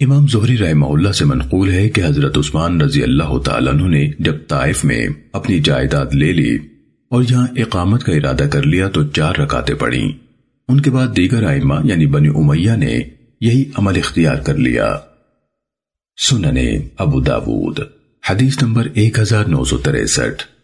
امام زہری رحمہ اللہ سے منقول ہے کہ حضرت عثمان رضی اللہ تعالیٰ عنہ نے جب طائف میں اپنی جائیداد لے لی اور یہاں اقامت کا ارادہ کر لیا تو چار رکاتیں پڑیں ان کے بعد دیگر آئمہ یعنی بنی امیہ نے یہی عمل اختیار کر لیا۔ سننے ابو داود، حدیث نمبر ایک ہزار نو سو تریسٹھ۔